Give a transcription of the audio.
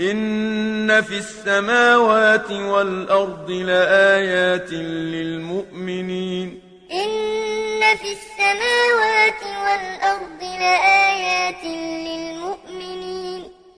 إن في السماوات والأرض لآيات للمؤمنين. إن في السماوات والأرض لآيات